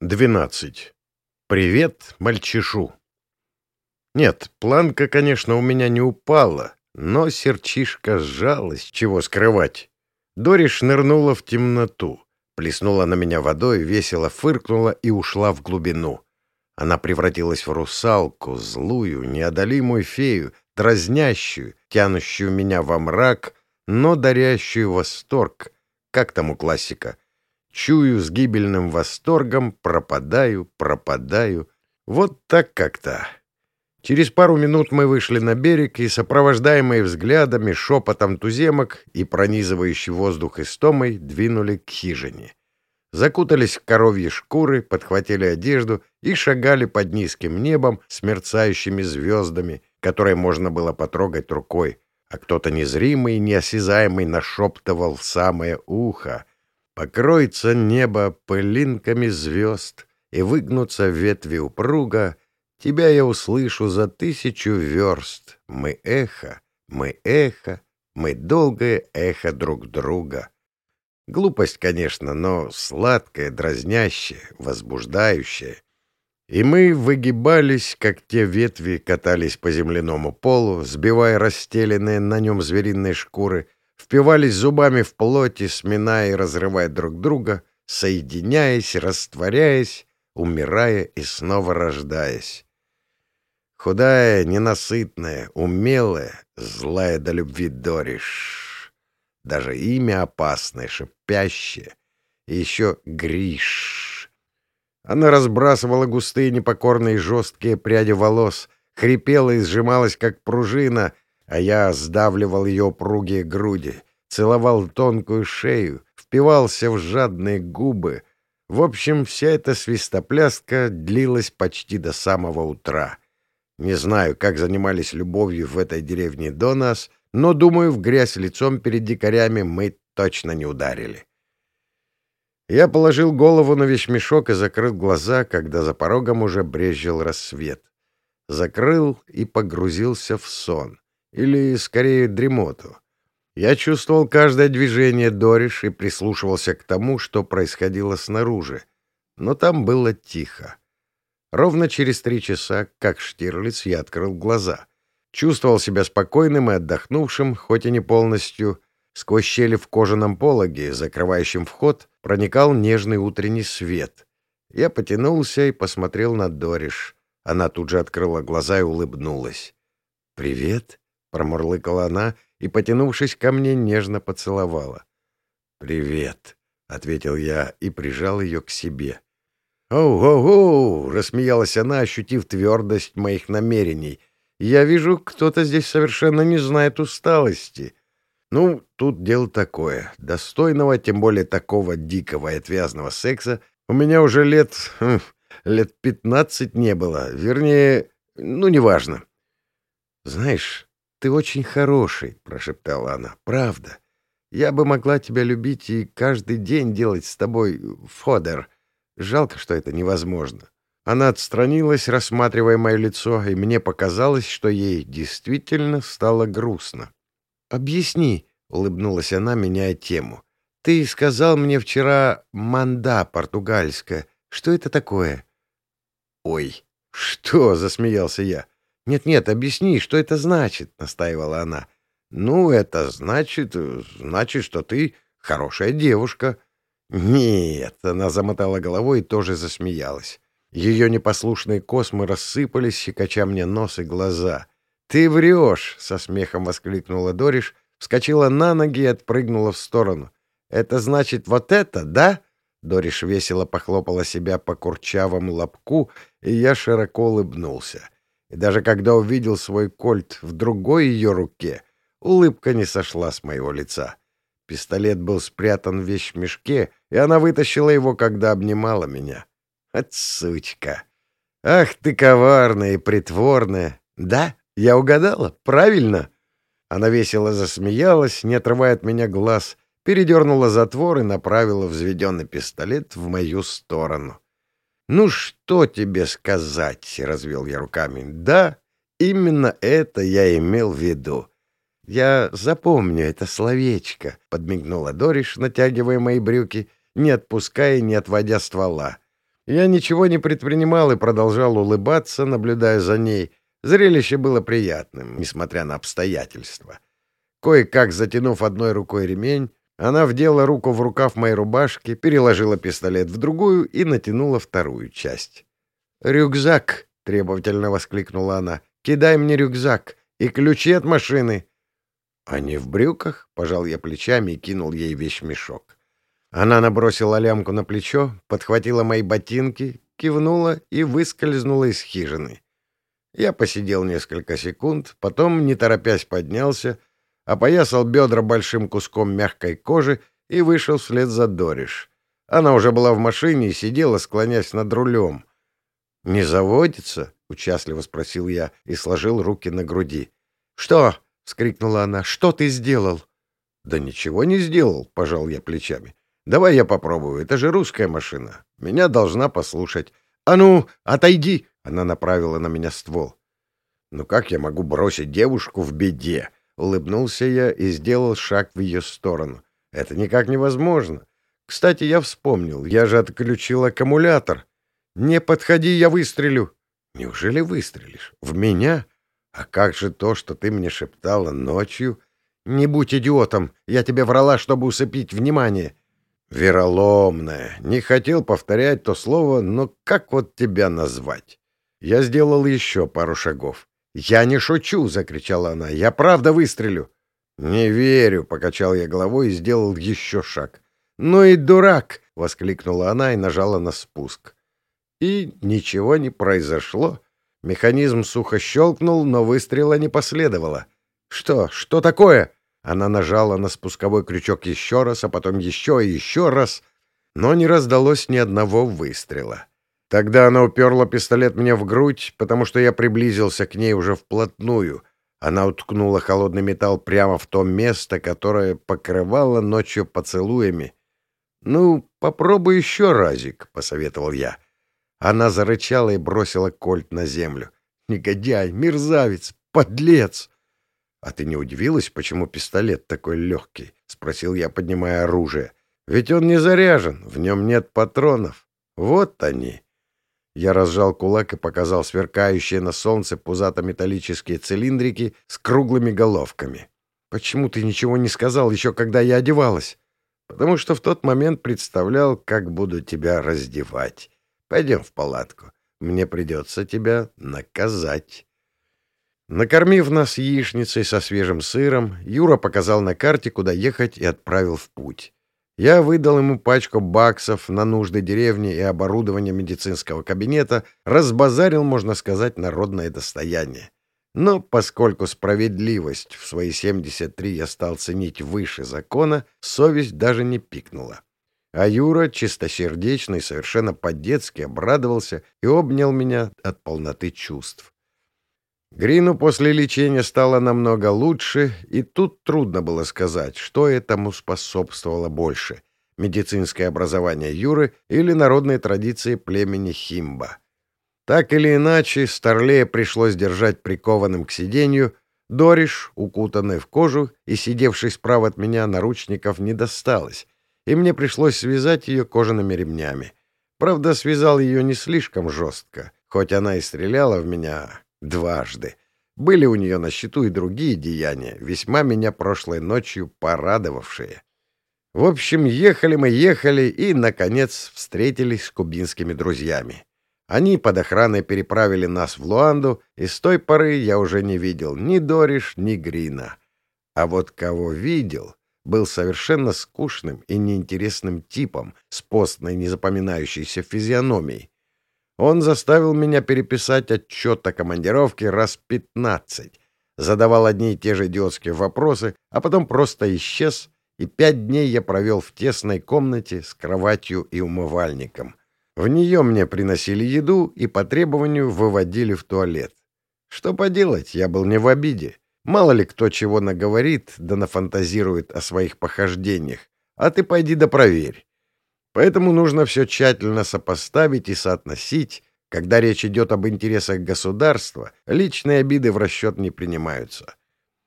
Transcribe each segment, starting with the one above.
12. Привет, мальчишу. Нет, планка, конечно, у меня не упала, но серчишка сжалась, чего скрывать. Дориш нырнула в темноту, плеснула на меня водой, весело фыркнула и ушла в глубину. Она превратилась в русалку, злую, неодолимую фею, дразнящую, тянущую меня во мрак, но дарящую восторг, как там у классика — Чую с гибельным восторгом, пропадаю, пропадаю. Вот так как-то. Через пару минут мы вышли на берег и, сопровождаемые взглядами, шепотом туземок и пронизывающий воздух истомой, двинули к хижине. Закутались в коровьи шкуры, подхватили одежду и шагали под низким небом с мерцающими звездами, которые можно было потрогать рукой, а кто-то незримый, неосязаемый нашептывал в самое ухо. Покроется небо пылинками звезд, и выгнутся ветви упруга, тебя я услышу за тысячу верст. Мы эхо, мы эхо, мы долгое эхо друг друга. Глупость, конечно, но сладкая, дразнящая, возбуждающая. И мы выгибались, как те ветви катались по земляному полу, сбивая расстеленные на нем звериные шкуры — впивались зубами в плоти, сминая и разрывая друг друга, соединяясь, растворяясь, умирая и снова рождаясь. Худая, ненасытная, умелая, злая до любви Дориш. Даже имя опасное, шипящее. И еще Гриш. Она разбрасывала густые, непокорные, жесткие пряди волос, хрипела и сжималась, как пружина — а я сдавливал ее упругие груди, целовал тонкую шею, впивался в жадные губы. В общем, вся эта свистопляска длилась почти до самого утра. Не знаю, как занимались любовью в этой деревне до нас, но, думаю, в грязь лицом перед дикарями мы точно не ударили. Я положил голову на вещмешок и закрыл глаза, когда за порогом уже брезжил рассвет. Закрыл и погрузился в сон или, скорее, дремоту. Я чувствовал каждое движение Дориш и прислушивался к тому, что происходило снаружи. Но там было тихо. Ровно через три часа, как Штирлиц, я открыл глаза. Чувствовал себя спокойным и отдохнувшим, хоть и не полностью. Сквозь щели в кожаном пологе, закрывающем вход, проникал нежный утренний свет. Я потянулся и посмотрел на Дориш. Она тут же открыла глаза и улыбнулась. «Привет», — промурлыкала она и, потянувшись ко мне, нежно поцеловала. «Привет», — ответил я и прижал ее к себе. «Оу-оу-оу!» — рассмеялась она, ощутив твердость моих намерений. «Я вижу, кто-то здесь совершенно не знает усталости. Ну, тут дело такое. Достойного, тем более такого дикого и отвязного секса у меня уже лет... Хм, лет пятнадцать не было. Вернее, ну, неважно. Знаешь, «Ты очень хороший», — прошептала она. «Правда. Я бы могла тебя любить и каждый день делать с тобой фодер. Жалко, что это невозможно». Она отстранилась, рассматривая мое лицо, и мне показалось, что ей действительно стало грустно. «Объясни», — улыбнулась она, меняя тему. «Ты сказал мне вчера «манда» португальская. Что это такое?» «Ой, что?» — засмеялся я. «Нет-нет, объясни, что это значит?» — настаивала она. «Ну, это значит... значит, что ты хорошая девушка». «Нет», — она замотала головой и тоже засмеялась. Ее непослушные космы рассыпались, щекоча мне нос и глаза. «Ты врешь!» — со смехом воскликнула Дориш, вскочила на ноги и отпрыгнула в сторону. «Это значит вот это, да?» Дориш весело похлопала себя по курчавому лобку, и я широко улыбнулся. И даже когда увидел свой кольт в другой ее руке, улыбка не сошла с моего лица. Пистолет был спрятан в вещмешке, и она вытащила его, когда обнимала меня. От сучка! Ах ты коварная и притворная! Да, я угадала, правильно? Она весело засмеялась, не отрывая от меня глаз, передернула затвор и направила взведенный пистолет в мою сторону. «Ну что тебе сказать?» — развел я руками. «Да, именно это я имел в виду. Я запомню это словечко», — подмигнула Дориш, натягивая мои брюки, не отпуская и не отводя ствола. Я ничего не предпринимал и продолжал улыбаться, наблюдая за ней. Зрелище было приятным, несмотря на обстоятельства. Кое-как затянув одной рукой ремень, она вдела руку в рукав моей рубашки, переложила пистолет в другую и натянула вторую часть. «Рюкзак!» — требовательно воскликнула она. «Кидай мне рюкзак и ключи от машины!» «Они в брюках?» — пожал я плечами и кинул ей вещмешок. Она набросила лямку на плечо, подхватила мои ботинки, кивнула и выскользнула из хижины. Я посидел несколько секунд, потом, не торопясь, поднялся, опоясал бедра большим куском мягкой кожи и вышел вслед за Дориш. Она уже была в машине и сидела, склонясь над рулем. «Не заводится?» — участливо спросил я и сложил руки на груди. «Что?» — вскрикнула она. «Что ты сделал?» «Да ничего не сделал», — пожал я плечами. Давай я попробую. Это же русская машина. Меня должна послушать. А ну, отойди! Она направила на меня ствол. Ну как я могу бросить девушку в беде? Улыбнулся я и сделал шаг в ее сторону. Это никак невозможно. Кстати, я вспомнил. Я же отключил аккумулятор. Не подходи, я выстрелю. Неужели выстрелишь? В меня? А как же то, что ты мне шептала ночью? Не будь идиотом. Я тебе врала, чтобы усыпить внимание. Вероломная. Не хотел повторять то слово, но как вот тебя назвать? Я сделал еще пару шагов. «Я не шучу!» — закричала она. «Я правда выстрелю!» «Не верю!» — покачал я головой и сделал еще шаг. «Ну и дурак!» — воскликнула она и нажала на спуск. И ничего не произошло. Механизм сухо щелкнул, но выстрела не последовало. «Что? Что такое?» Она нажала на спусковой крючок еще раз, а потом еще и еще раз, но не раздалось ни одного выстрела. Тогда она уперла пистолет мне в грудь, потому что я приблизился к ней уже вплотную. Она уткнула холодный металл прямо в то место, которое покрывало ночью поцелуями. «Ну, попробуй еще разик», — посоветовал я. Она зарычала и бросила кольт на землю. «Негодяй! Мерзавец! Подлец!» «А ты не удивилась, почему пистолет такой легкий?» — спросил я, поднимая оружие. «Ведь он не заряжен, в нем нет патронов. Вот они». Я разжал кулак и показал сверкающие на солнце пузато-металлические цилиндрики с круглыми головками. «Почему ты ничего не сказал еще, когда я одевалась?» «Потому что в тот момент представлял, как буду тебя раздевать. Пойдем в палатку. Мне придется тебя наказать». Накормив нас яичницей со свежим сыром, Юра показал на карте, куда ехать, и отправил в путь. Я выдал ему пачку баксов на нужды деревни и оборудование медицинского кабинета, разбазарил, можно сказать, народное достояние. Но поскольку справедливость в свои 73 я стал ценить выше закона, совесть даже не пикнула. А Юра, чистосердечно и совершенно по-детски обрадовался и обнял меня от полноты чувств. Грину после лечения стало намного лучше, и тут трудно было сказать, что этому способствовало больше — медицинское образование Юры или народные традиции племени Химба. Так или иначе, Старлея пришлось держать прикованным к сиденью, Дориш, укутанный в кожу и сидевший справа от меня наручников, не досталось, и мне пришлось связать ее кожаными ремнями. Правда, связал ее не слишком жестко, хоть она и стреляла в меня, Дважды. Были у нее на счету и другие деяния, весьма меня прошлой ночью порадовавшие. В общем, ехали мы, ехали и, наконец, встретились с кубинскими друзьями. Они под охраной переправили нас в Луанду, и с той поры я уже не видел ни Дориш, ни Грина. А вот кого видел, был совершенно скучным и неинтересным типом с постной незапоминающейся физиономией. Он заставил меня переписать отчет о командировке раз пятнадцать, задавал одни и те же идиотские вопросы, а потом просто исчез, и пять дней я провел в тесной комнате с кроватью и умывальником. В нее мне приносили еду и по требованию выводили в туалет. Что поделать, я был не в обиде. Мало ли кто чего наговорит, да нафантазирует о своих похождениях. А ты пойди да проверь. Поэтому нужно все тщательно сопоставить и соотносить. Когда речь идет об интересах государства, личные обиды в расчет не принимаются.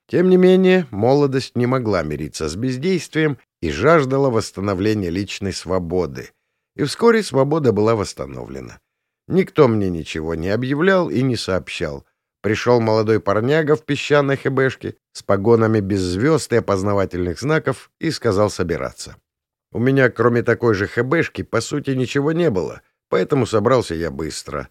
Тем не менее, молодость не могла мириться с бездействием и жаждала восстановления личной свободы. и вскоре свобода была восстановлена. Никто мне ничего не объявлял и не сообщал. Пришел молодой парняга в песчаной хэбэшке с погонами без звезд и опознавательных знаков и сказал собираться. У меня, кроме такой же хэбэшки, по сути ничего не было, поэтому собрался я быстро.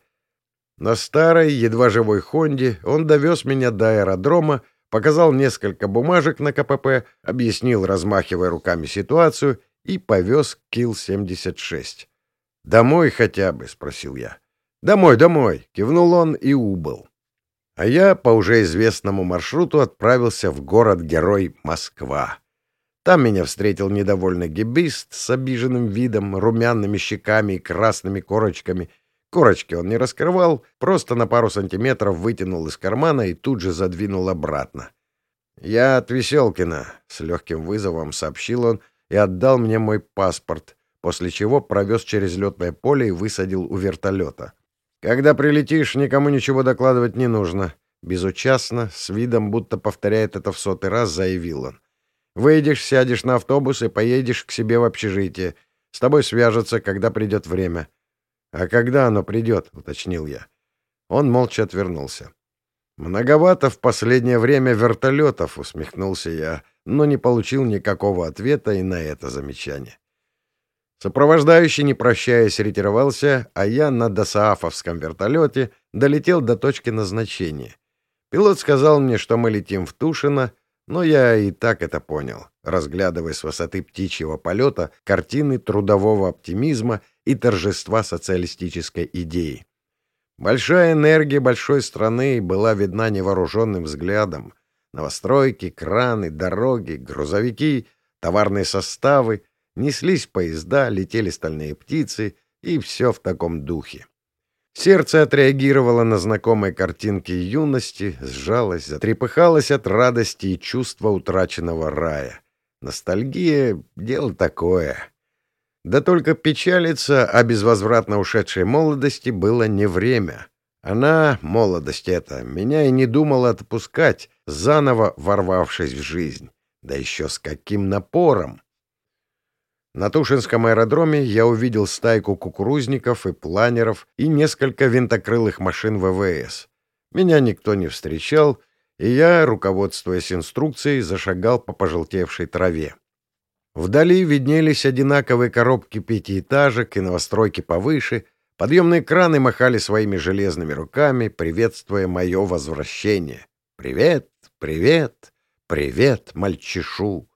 На старой, едва живой «Хонде» он довез меня до аэродрома, показал несколько бумажек на КПП, объяснил, размахивая руками ситуацию, и повез Кил-76. «Домой хотя бы?» — спросил я. «Домой, домой!» — кивнул он и убыл. А я по уже известному маршруту отправился в город-герой Москва. Там меня встретил недовольный гибист с обиженным видом, румяными щеками и красными корочками. Корочки он не раскрывал, просто на пару сантиметров вытянул из кармана и тут же задвинул обратно. «Я от Веселкина», — с легким вызовом сообщил он и отдал мне мой паспорт, после чего провез через летное поле и высадил у вертолета. «Когда прилетишь, никому ничего докладывать не нужно», — безучастно, с видом, будто повторяет это в сотый раз, заявил он. «Выйдешь, сядешь на автобус и поедешь к себе в общежитие. С тобой свяжутся, когда придет время». «А когда оно придет?» — уточнил я. Он молча отвернулся. «Многовато в последнее время вертолетов», — усмехнулся я, но не получил никакого ответа и на это замечание. Сопровождающий, не прощаясь, ретировался, а я на досаафовском вертолете долетел до точки назначения. Пилот сказал мне, что мы летим в Тушино, но я и так это понял, разглядывая с высоты птичьего полета картины трудового оптимизма и торжества социалистической идеи. Большая энергия большой страны была видна невооруженным взглядом. Новостройки, краны, дороги, грузовики, товарные составы — Неслись поезда, летели стальные птицы, и все в таком духе. Сердце отреагировало на знакомые картинки юности, сжалось, затрепыхалось от радости и чувства утраченного рая. Ностальгия — дело такое. Да только печалиться о безвозвратно ушедшей молодости было не время. Она, молодость эта, меня и не думала отпускать, заново ворвавшись в жизнь. Да еще с каким напором! На Тушинском аэродроме я увидел стайку кукурузников и планеров и несколько винтокрылых машин ВВС. Меня никто не встречал, и я, руководствуясь инструкцией, зашагал по пожелтевшей траве. Вдали виднелись одинаковые коробки пятиэтажек и новостройки повыше, подъемные краны махали своими железными руками, приветствуя мое возвращение. «Привет, привет, привет, мальчишу!»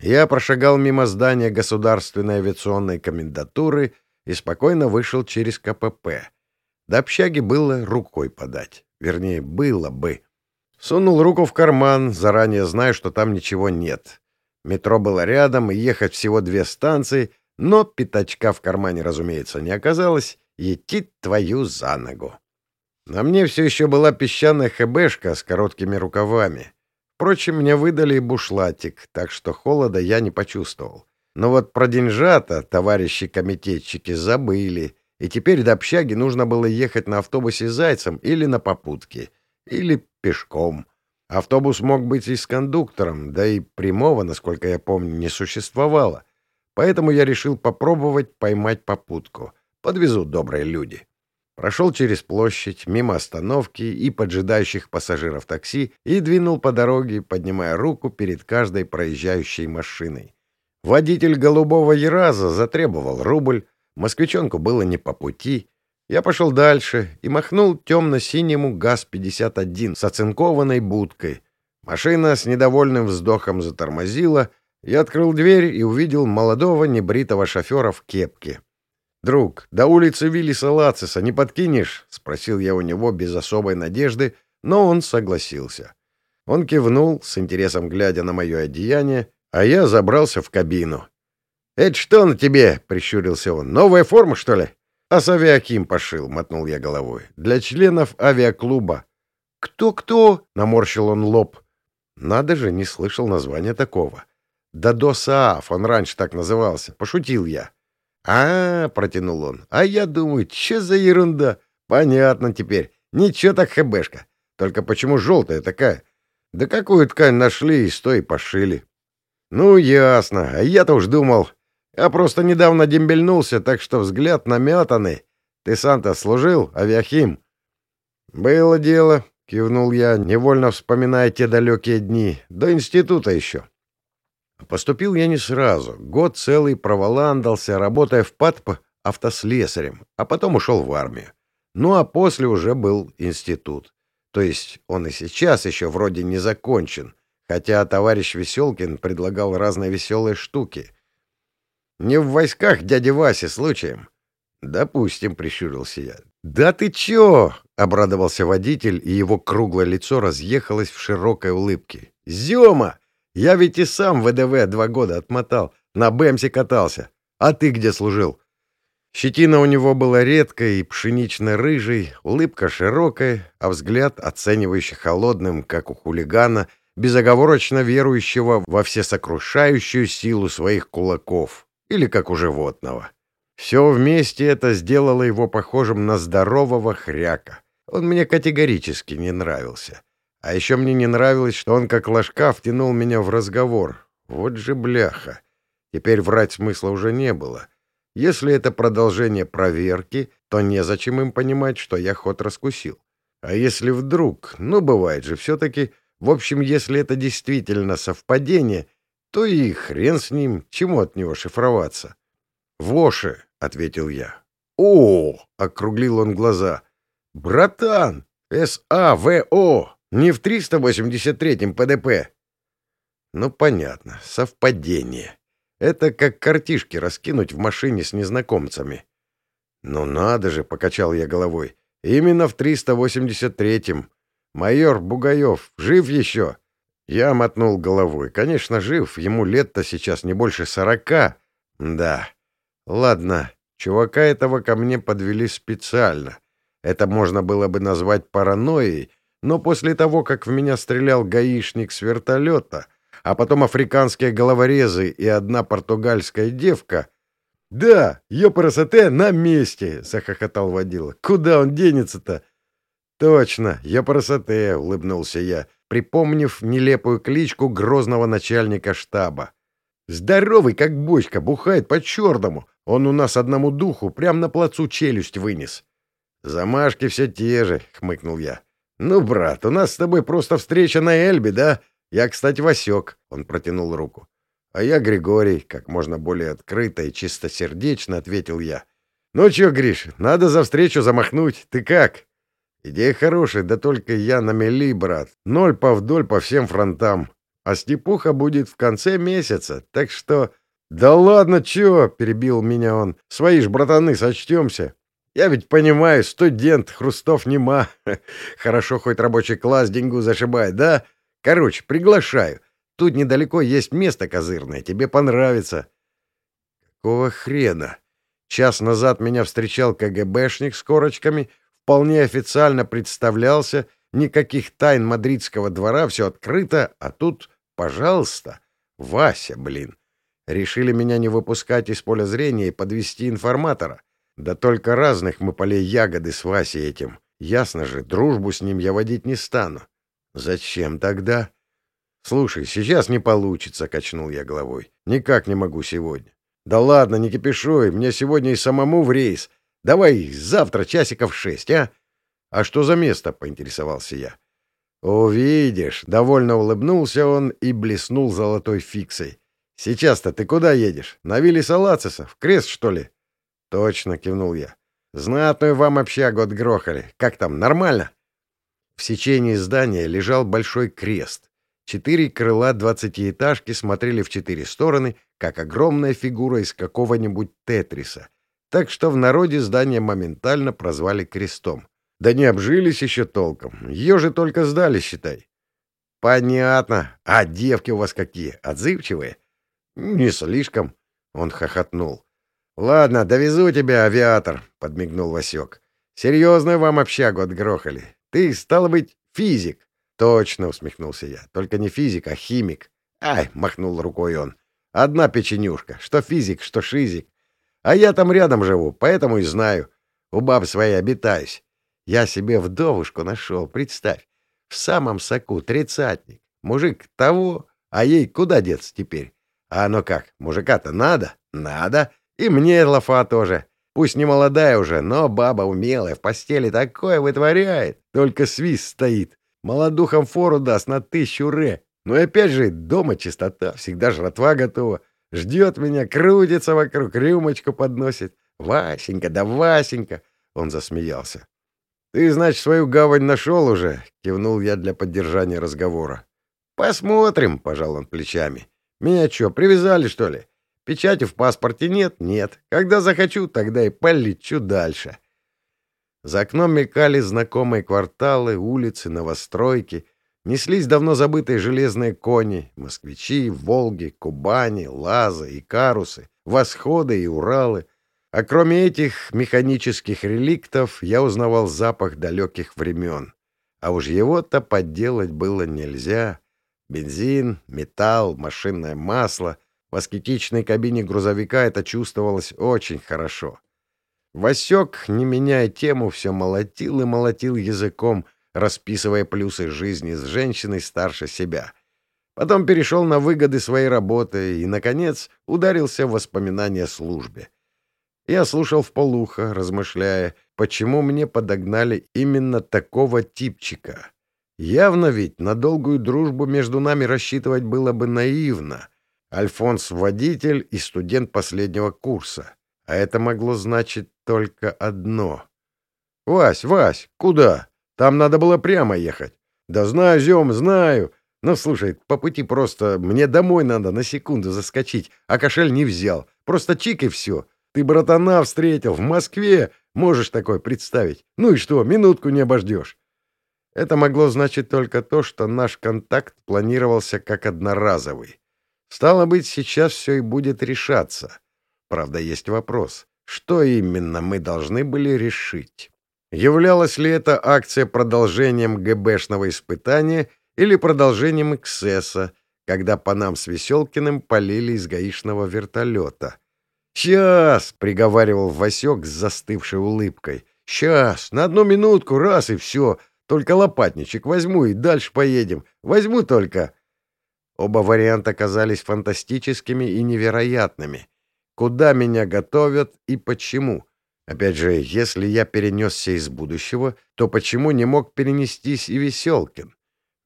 Я прошагал мимо здания Государственной авиационной комендатуры и спокойно вышел через КПП. До общаги было рукой подать. Вернее, было бы. Сунул руку в карман, заранее зная, что там ничего нет. Метро было рядом, и ехать всего две станции, но пятачка в кармане, разумеется, не оказалось. Етит твою за ногу. На мне все еще была песчаная хэбэшка с короткими рукавами. Впрочем, мне выдали бушлатик, так что холода я не почувствовал. Но вот про деньжата товарищи-комитетчики забыли, и теперь до общаги нужно было ехать на автобусе зайцем или на попутке, или пешком. Автобус мог быть и с кондуктором, да и прямого, насколько я помню, не существовало. Поэтому я решил попробовать поймать попутку. Подвезут добрые люди. Прошел через площадь, мимо остановки и поджидающих пассажиров такси и двинул по дороге, поднимая руку перед каждой проезжающей машиной. Водитель голубого Ераза затребовал рубль, москвичонку было не по пути. Я пошел дальше и махнул темно-синему ГАЗ-51 с оцинкованной будкой. Машина с недовольным вздохом затормозила, я открыл дверь и увидел молодого небритого шофера в кепке. «Друг, до улицы Виллиса Лациса не подкинешь?» — спросил я у него без особой надежды, но он согласился. Он кивнул, с интересом глядя на мое одеяние, а я забрался в кабину. «Это что на тебе?» — прищурился он. «Новая форма, что ли?» «А с авиаким пошил», — мотнул я головой. «Для членов авиаклуба». «Кто-кто?» — наморщил он лоб. Надо же, не слышал названия такого. «Дадосааф», он раньше так назывался. Пошутил я. А, протянул он. А я думаю, что за ерунда? Понятно теперь. Ничего так хэбэшка. Только почему желтая такая? Да какую ткань нашли и сто и пошили. Ну, ясно. А я-то уж думал... Я просто недавно дембельнулся, так что взгляд наметанный. Ты сам-то служил, авиахим?» «Было дело», — кивнул я, невольно вспоминая те далекие дни. «До института еще». Поступил я не сразу. Год целый проволандался, работая в ПАТП автослесарем, а потом ушел в армию. Ну а после уже был институт. То есть он и сейчас еще вроде не закончен, хотя товарищ Веселкин предлагал разные веселые штуки. Не в войсках дяди Васи случаем? Допустим, прищурился я. Да ты чё? Обрадовался водитель, и его круглое лицо разъехалось в широкой улыбке. Зёма! Я ведь и сам ВДВ два года отмотал, на БМСе катался. А ты где служил? Щетина у него была редкой и пшенично-рыжей, улыбка широкая, а взгляд, оценивающий холодным, как у хулигана, безоговорочно верующего во всесокрушающую силу своих кулаков, или как у животного. Все вместе это сделало его похожим на здорового хряка. Он мне категорически не нравился. А еще мне не нравилось, что он как ложка втянул меня в разговор. Вот же бляха. Теперь врать смысла уже не было. — если это продолжение проверки, то незачем им понимать, что я ход раскусил. А если вдруг, ну, бывает же все-таки, в общем, если это действительно совпадение, то и хрен с ним, чему от него шифроваться. «Воше», — ответил я. «О!» — округлил он глаза. «Братан! С-А-В-О! Не в 383-м ПДП!» «Ну, понятно, совпадение. Это как картишки раскинуть в машине с незнакомцами. «Ну надо же!» — покачал я головой. «Именно в 383-м. Майор Бугаев жив еще?» Я мотнул головой. «Конечно, жив. Ему лет-то сейчас не больше сорока. Да. Ладно, чувака этого ко мне подвели специально. Это можно было бы назвать паранойей, но после того, как в меня стрелял гаишник с вертолета, а потом африканские головорезы и одна португальская девка. — Да, ёпарасоте на месте! — захохотал водила. — Куда он денется-то? — Точно, ёпарасоте! — улыбнулся я, припомнив нелепую кличку грозного начальника штаба. — Здоровый, как бочка, бухает по-черному. Он у нас одному духу прямо на плацу челюсть вынес. — Замашки все те же, — хмыкнул я. — Ну, брат, у нас с тобой просто встреча на Эльбе, да? — я, кстати, Васек, — он протянул руку. А я Григорий, как можно более открыто и чистосердечно ответил я. Ну чё, Гриш, надо за встречу замахнуть. Ты как? Идея хорошая, да только я на мели, брат. Ноль по вдоль по всем фронтам. А Степуха будет в конце месяца, так что... «Да ладно, чё?» — перебил меня он. «Свои ж братаны, сочтёмся. Я ведь понимаю, студент, Хрустов нема. Хорошо, хоть рабочий класс деньгу зашибает, да? Короче, приглашаю. Тут недалеко есть место козырное, тебе понравится. Какого хрена? Час назад меня встречал КГБшник с корочками, вполне официально представлялся, никаких тайн мадридского двора, все открыто, а тут, пожалуйста, Вася, блин. Решили меня не выпускать из поля зрения и подвести информатора. Да только разных мы полей ягоды с Васей этим. Ясно же, дружбу с ним я водить не стану. Зачем тогда? Слушай, сейчас не получится, качнул я головой. Никак не могу сегодня. Да ладно, не кипишуй, мне сегодня и самому в рейс. Давай завтра часиков шесть, а? А что за место, поинтересовался я. Увидишь, довольно улыбнулся он и блеснул золотой фиксой. Сейчас-то ты куда едешь? На вилле? В крест, что ли? Точно, кивнул я. Знатную вам общагу отгрохали. Как там, нормально? В сечении здания лежал большой крест. Четыре крыла двадцатиэтажки смотрели в четыре стороны, как огромная фигура из какого-нибудь тетриса. Так что в народе здание моментально прозвали крестом. Да не обжились еще толком. Ее же только сдали, считай. Понятно. А девки у вас какие? Отзывчивые? Не слишком. Он хохотнул. Ладно, довезу тебя, авиатор, подмигнул Васек. Серьезную вам общагу отгрохали. Ты, стало быть, физик. Точно, усмехнулся я. Только не физик, а химик. Ай, махнул рукой он. Одна печенюшка. Что физик, что шизик. А я там рядом живу, поэтому и знаю. У баб своей обитаюсь. Я себе вдовушку нашел, представь. В самом соку тридцатник. Мужик того, а ей куда деться теперь? А оно как, мужика-то надо? Надо. И мне лафа тоже. Пусть не молодая уже, но баба умелая, в постели такое вытворяет. Только свист стоит. Молодухам фору даст на тысячу ре. Ну и опять же, дома чистота, всегда жратва готова. Ждет меня, крутится вокруг, рюмочку подносит. Васенька, да Васенька. Он засмеялся. «Ты, значит, свою гавань нашел уже?» — кивнул я для поддержания разговора. «Посмотрим», — пожал он плечами. «Меня что, привязали, что ли? Печати в паспорте нет? Нет. Когда захочу, тогда и полечу дальше». За окном мелькали знакомые кварталы, улицы, новостройки. Неслись давно забытые железные кони, москвичи, Волги, Кубани, Лазы и Карусы, Восходы и Уралы — а кроме этих механических реликтов я узнавал запах далеких времен. А уж его-то подделать было нельзя. Бензин, металл, машинное масло. В аскетичной кабине грузовика это чувствовалось очень хорошо. Васек, не меняя тему, все молотил и молотил языком, расписывая плюсы жизни с женщиной старше себя. Потом перешел на выгоды своей работы и, наконец, ударился в воспоминания о службе. Я слушал в полухо, размышляя, почему мне подогнали именно такого типчика. Явно ведь на долгую дружбу между нами рассчитывать было бы наивно. Альфонс — водитель и студент последнего курса. А это могло значить только одно. «Вась, Вась, куда? Там надо было прямо ехать». «Да знаю, Зем, знаю. Ну, слушай, по пути просто мне домой надо на секунду заскочить, а кошель не взял. Просто чик и все. Ты братана встретил в Москве, можешь такое представить. Ну и что, минутку не обождешь. Это могло значить только то, что наш контакт планировался как одноразовый. Стало быть, сейчас все и будет решаться. Правда, есть вопрос. Что именно мы должны были решить? Являлась ли эта акция продолжением ГБшного испытания или продолжением эксцесса, когда по нам с Веселкиным полили из гаишного вертолета? «Сейчас!» — приговаривал Васек с застывшей улыбкой. «Сейчас! На одну минутку, раз и все! Только лопатничек возьму и дальше поедем. Возьму только!» Оба варианта казались фантастическими и невероятными. Куда меня готовят и почему? Опять же, если я перенесся из будущего, то почему не мог перенестись и Веселкин?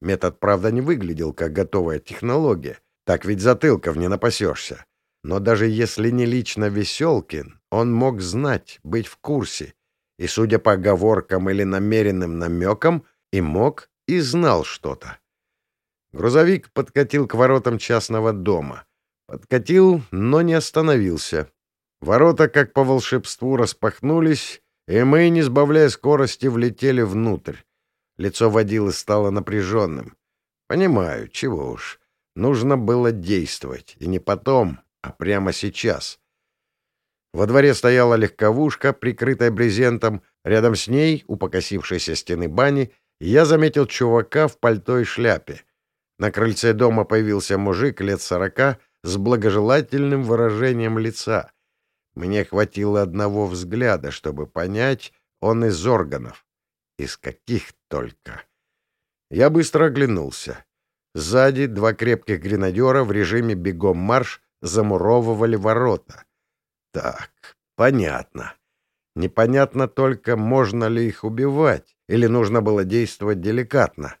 Метод, правда, не выглядел как готовая технология. Так ведь затылков не напасешься. Но даже если не лично Веселкин, он мог знать, быть в курсе, и, судя по оговоркам или намеренным намекам, и мог, и знал что-то. Грузовик подкатил к воротам частного дома. Подкатил, но не остановился. Ворота, как по волшебству, распахнулись, и мы, не сбавляя скорости, влетели внутрь. Лицо водилы стало напряженным. Понимаю, чего уж. Нужно было действовать, и не потом, а прямо сейчас. Во дворе стояла легковушка, прикрытая брезентом. Рядом с ней, у покосившейся стены бани, я заметил чувака в пальто и шляпе. На крыльце дома появился мужик лет сорока с благожелательным выражением лица. Мне хватило одного взгляда, чтобы понять, он из органов. Из каких только. Я быстро оглянулся. Сзади два крепких гренадера в режиме бегом марш замуровывали ворота. Так, понятно. Непонятно только, можно ли их убивать, или нужно было действовать деликатно.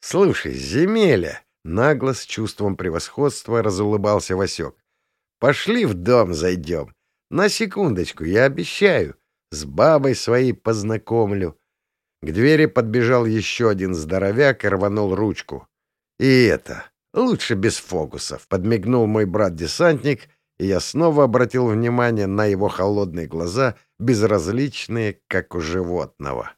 «Слушай, земеля!» — нагло с чувством превосходства разулыбался Васек. «Пошли в дом зайдем. На секундочку, я обещаю. С бабой своей познакомлю». К двери подбежал еще один здоровяк и рванул ручку. «И это, Лучше без фокусов, подмигнул мой брат-десантник, и я снова обратил внимание на его холодные глаза, безразличные, как у животного.